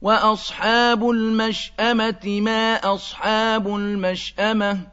وَأَصْحَابُ الْمَشْأَمَةِ مَا أَصْحَابُ الْمَشْأَمَةِ